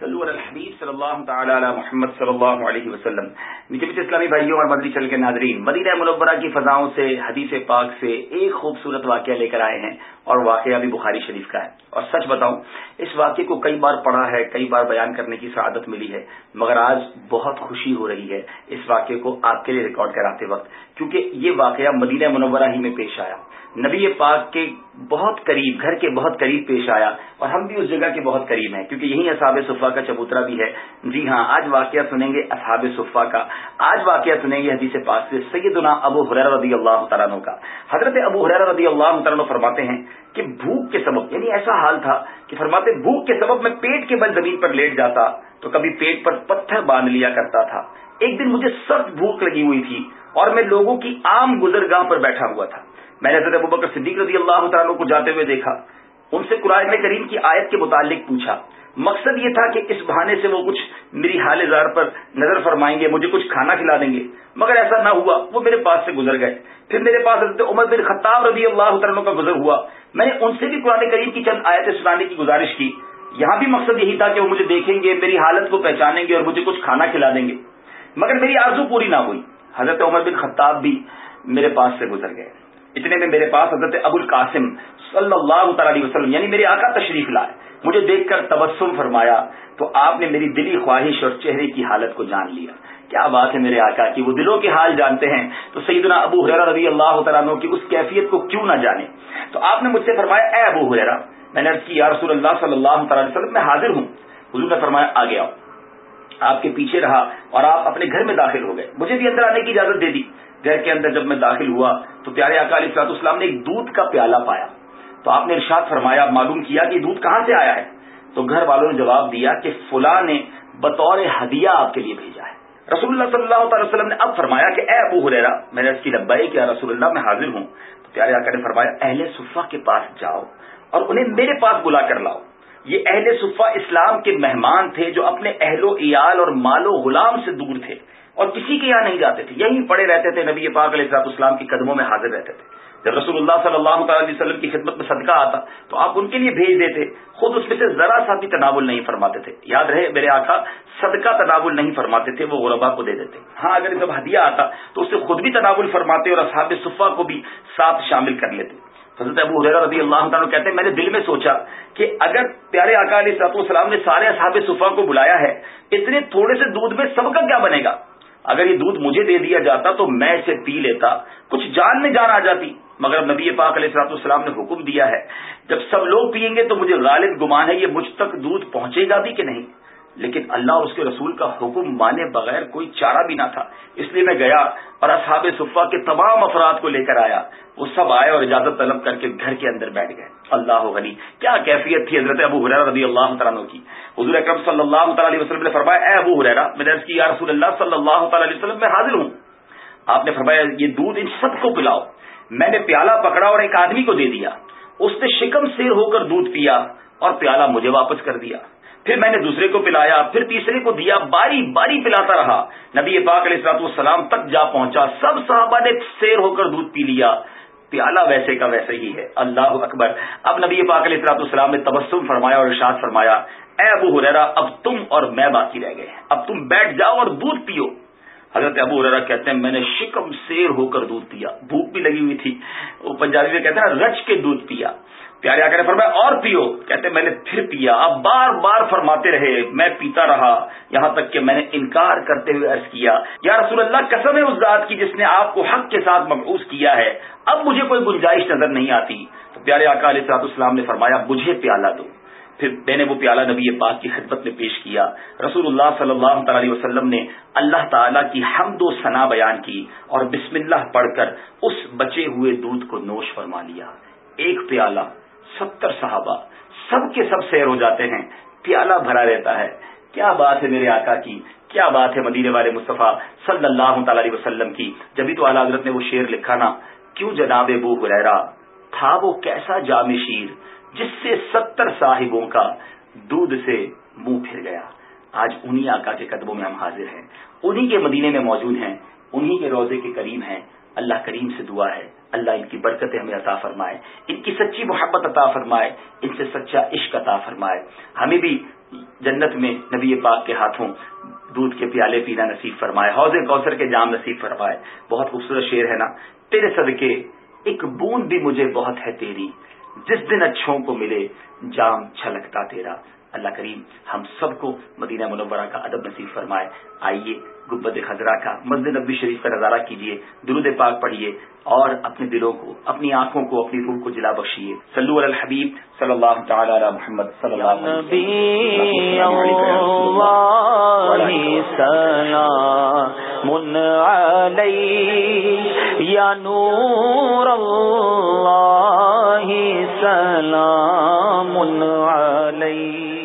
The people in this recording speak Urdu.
صلو علی الحبیب صلی اللہ تعالی علی محمد صلی اللہ علیہ وسلم. میٹھے میٹھے اسلامی بھائیوں اور مدری چل کے ناظرین، مدینہ منورہ کی فضاؤں سے، حدیث پاک سے ایک خوبصورت واقعہ لے کر آئے ہیں اور واقعہ بھی بخاری شریف کا ہے۔ اور سچ بتاؤں، اس واقعے کو کئی بار پڑھا ہے، کئی بار بیان کرنے کی سعادت ملی ہے، مگر آج بہت خوشی ہو رہی ہے اس واقعے کو آپ کے لیے ریکارڈ کراتے وقت، کیونکہ یہ واقعہ مدینہ منورہ ہی میں پیش آیا۔ نبی پاک کے بہت قریب، گھر کے بہت قریب پیش آیا اور ہم بھی اس جگہ کے بہت قریب ہیں، کیونکہ یہی اصحاب صفا کا چبوترا بھی ہے۔ جی ہاں آج واقعہ سنیں گے اصحاب صفا کا۔ آج واقعہ سنیں گے حدیث پاک سے سیدنا ابو حریر رضی اللہ تعالیٰ کا۔ حضرت ابو حریر رضی اللہ تعالیٰ فرماتے ہیں کہ بھوک کے سبب یعنی ایسا حال تھا کہ فرماتے بھوک کے سبب میں پیٹ کے بل زمین پر لیٹ جاتا تو کبھی پیٹ پر پتھر باندھ لیا کرتا تھا۔ ایک دن مجھے سخت بھوک لگی ہوئی تھی اور میں لوگوں کی عام گزرگاہ پر بیٹھا ہوا تھا۔ میں نے حضرت ابوبکر صدیق رضی اللہ تعالیٰ کو جاتے ہوئے دیکھا۔ ان سے قرآن کریم کی آیت کے متعلق پوچھا۔ مقصد یہ تھا کہ اس بہانے سے وہ کچھ میری حال زار پر نظر فرمائیں گے، مجھے کچھ کھانا کھلا دیں گے۔ مگر ایسا نہ ہوا، وہ میرے پاس سے گزر گئے۔ پھر میرے پاس حضرت عمر بن خطاب رضی اللہ تعالیٰ کا گزر ہوا۔ میں نے ان سے بھی قرآن کریم کی چند آیتیں سنانے کی گزارش کی۔ یہاں بھی مقصد یہی تھا کہ وہ مجھے دیکھیں گے، میری حالت کو پہچانیں گے اور مجھے کچھ کھانا کھلا دیں گے۔ مگر میری آرزو پوری نہ ہوئی۔ حضرت عمر بن خطاب بھی میرے پاس سے گزر گئے۔ اتنے میں میرے پاس حضرت ابو القاسم صلی اللہ تعالی وسلم یعنی میرے آقا تشریف لائے۔ مجھے دیکھ کر تبسم فرمایا تو آپ نے میری دلی خواہش اور چہرے کی حالت کو جان لیا۔ کیا بات ہے میرے آقا کی؟ وہ دلوں کے حال جانتے ہیں۔ تو سیدنا ابو حرا رضی اللہ تعالیٰ کی اس کیفیت کو کیوں نہ جانے؟ تو آپ نے مجھ سے فرمایا، اے ابو حرا میں نے کی، یا رسول اللہ صلی اللہ تعالی وسلم، میں حاضر ہوں۔ حضور نے فرمایا، آگے آؤ۔ آپ کے پیچھے رہا اور آپ اپنے گھر میں داخل ہو گئے۔ مجھے بھی اندر آنے کی اجازت دے دی۔ گھر کے اندر جب میں داخل ہوا تو پیارے اکال اصلاط اسلام نے ایک دودھ کا پیالہ پایا۔ تو آپ نے ارشاد فرمایا معلوم کیا کہ دودھ کہاں سے آیا ہے؟ تو گھر والوں نے جواب دیا کہ فلاں نے بطور ہدیہ آپ کے لیے بھیجا ہے۔ رسول اللہ صلی اللہ تعالی وسلم نے اب فرمایا کہ، اے ابو حریرا میں نے اس کی لبائی کیا رسول اللہ میں حاضر ہوں۔ تو پیارے آکا نے فرمایا، اہل صفا کے پاس جاؤ اور انہیں میرے پاس بلا کر لاؤ۔ یہ اہل صفا اسلام کے مہمان تھے جو اپنے اہل و ایال اور مال و غلام سے دور تھے۔ اور کسی کے یہاں نہیں جاتے تھے، یہیں پڑے رہتے تھے، نبی پاک علیہ السلاط اسلام کے قدموں میں حاضر رہتے تھے۔ جب رسول اللہ صلی اللہ تعالی علیہ وسلم کی خدمت میں صدقہ آتا، تو آپ ان کے لیے بھیج دیتے۔ خود اس میں سے ذرا سا بھی تناول نہیں فرماتے تھے۔ یاد رہے، میرے آقا، صدقہ تناول نہیں فرماتے تھے، وہ غربا کو دے دیتے۔ ہاں اگر جب ہدیہ آتا، تو اسے خود بھی تناول فرماتے اور اصحاب صفا کو بھی ساتھ شامل کر لیتے۔ حضرت ابو حضرت رضی اللہ تعالیٰ کہتے ہیں، میں نے دل میں سوچا کہ اگر پیارے آقا علیہ سات والسلام نے سارے اصحاب صفا کو بلایا ہے، اتنے تھوڑے سے دودھ میں سب کا کیا بنے گا؟ اگر یہ دودھ مجھے دے دیا جاتا تو میں اسے پی لیتا۔ کچھ جان میں جان آ جاتی، مگر نبی پاک علیہ السلاط السلام نے حکم دیا ہے، جب سب لوگ پیئیں گے تو مجھے غالب گمان ہے یہ مجھ تک دودھ پہنچے گا بھی کہ نہیں۔ لیکن اللہ اور اس کے رسول کا حکم مانے بغیر کوئی چارہ بھی نہ تھا۔ اس لیے میں گیا اور اصحاب صفا کے تمام افراد کو لے کر آیا۔ وہ سب آئے اور اجازت طلب کر کے گھر کے اندر بیٹھ گئے۔ اللہ غنی، کیا کیفیت تھی حضرت ابو حرا رضی اللہ تعالیٰ کی؟ حضور اکرم صلی اللہ تعالی علیہ وسلم نے فرمایا، اے ابو حرا میں نے کی، یا رسول اللہ صلی اللہ تعالی علیہ وسلم، میں حاضر ہوں۔ آپ نے فرمایا، یہ دودھ ان سب کو پلاؤ۔ میں نے پیالہ پکڑا اور ایک آدمی کو دے دیا۔ اس نے شکم سیر ہو کر دودھ پیا اور پیالہ مجھے واپس کر دیا۔ پھر میں نے دوسرے کو پلایا، پھر تیسرے کو دیا، باری باری پلاتا رہا۔ نبی پاک علیہ السلاط والسلام تک جا پہنچا۔ سب صحابہ نے سیر ہو کر دودھ پی لیا۔ پیالہ ویسے کا ویسے ہی ہے۔ اللہ اکبر۔ اب نبی پاک علیہ السلاط السلام نے تبسم فرمایا اور ارشاد فرمایا، اے ابو حریرا اب تم اور میں باقی رہ گئے اب تم بیٹھ جاؤ اور دودھ پیو۔ حضرت ابو حریرا کہتے ہیں، میں نے شکم سیر ہو کر دودھ پیا۔ بھوک بھی لگی ہوئی تھی۔ وہ پنجابی میں کہتے ہیں نا، رچ کے دودھ پیا۔ پیارے آ فرمایا، اور پیو۔ کہتے میں نے پھر پیا۔ اب بار بار فرماتے رہے، میں پیتا رہا۔ یہاں تک کہ میں نے انکار کرتے ہوئے عرض کیا، یا رسول اللہ، قسم ہے اس ذات کی جس نے آپ کو حق کے ساتھ مقبوض کیا ہے۔ اب مجھے کوئی گنجائش نظر نہیں آتی۔ تو پیارے آقا علیہ صلاح السلام نے فرمایا، مجھے پیالہ دو۔ پھر میں نے وہ پیالہ نبی پاک کی خدمت میں پیش کیا۔ رسول اللہ صلی اللہ تعالی وسلم نے اللہ تعالی کی حمد و ثنا بیان کی اور بسم اللہ پڑھ کر اس بچے ہوئے دودھ کو نوش فرما لیا۔ ایک پیالہ ستر صحابہ سب کے سب سیر ہو جاتے ہیں۔ پیالہ بھرا رہتا ہے۔ کیا بات ہے میرے آقا کی؟ کیا بات ہے مدینے والے مصطفیٰ صلی اللہ تعالی وسلم کی؟ جبھی تو اعلی حضرت نے وہ شیر لکھا نا، کیوں جناب بو حریرا تھا وہ کیسا جام شیر جس سے ستر صاحبوں کا دودھ سے منہ پھر گیا۔ آج انہی آقا کے قدموں میں ہم حاضر ہیں۔ انہی کے مدینے میں موجود ہیں، انہی کے روزے کے کریم ہیں۔ اللہ کریم سے دعا ہے، اللہ ان کی برکتیں ہمیں عطا فرمائے، ان کی سچی محبت عطا فرمائے، ان سے سچا عشق عطا فرمائے۔ ہمیں بھی جنت میں نبی پاک کے ہاتھوں دودھ کے پیالے پینا نصیب فرمائے، حوض کوثر کے جام نصیب فرمائے۔ بہت خوبصورت شعر ہے نا، تیرے صدقے ایک بوند بھی مجھے بہت ہے تیری، جس دن اچھوں کو ملے جام چھلکتا تیرا۔ اللہ کریم ہم سب کو مدینہ منورہ کا ادب نصیب فرمائے۔ آئیے گبد خزرہ کا مسجد نبی شریف کا نظارہ کیجیے درود پاک پڑھیے اور اپنے دلوں کو اپنی آنکھوں کو اپنی روح کو جلا بخشیے۔ علی الحبیب صلی اللہ تعالی علی محمد صلی اللہ سلام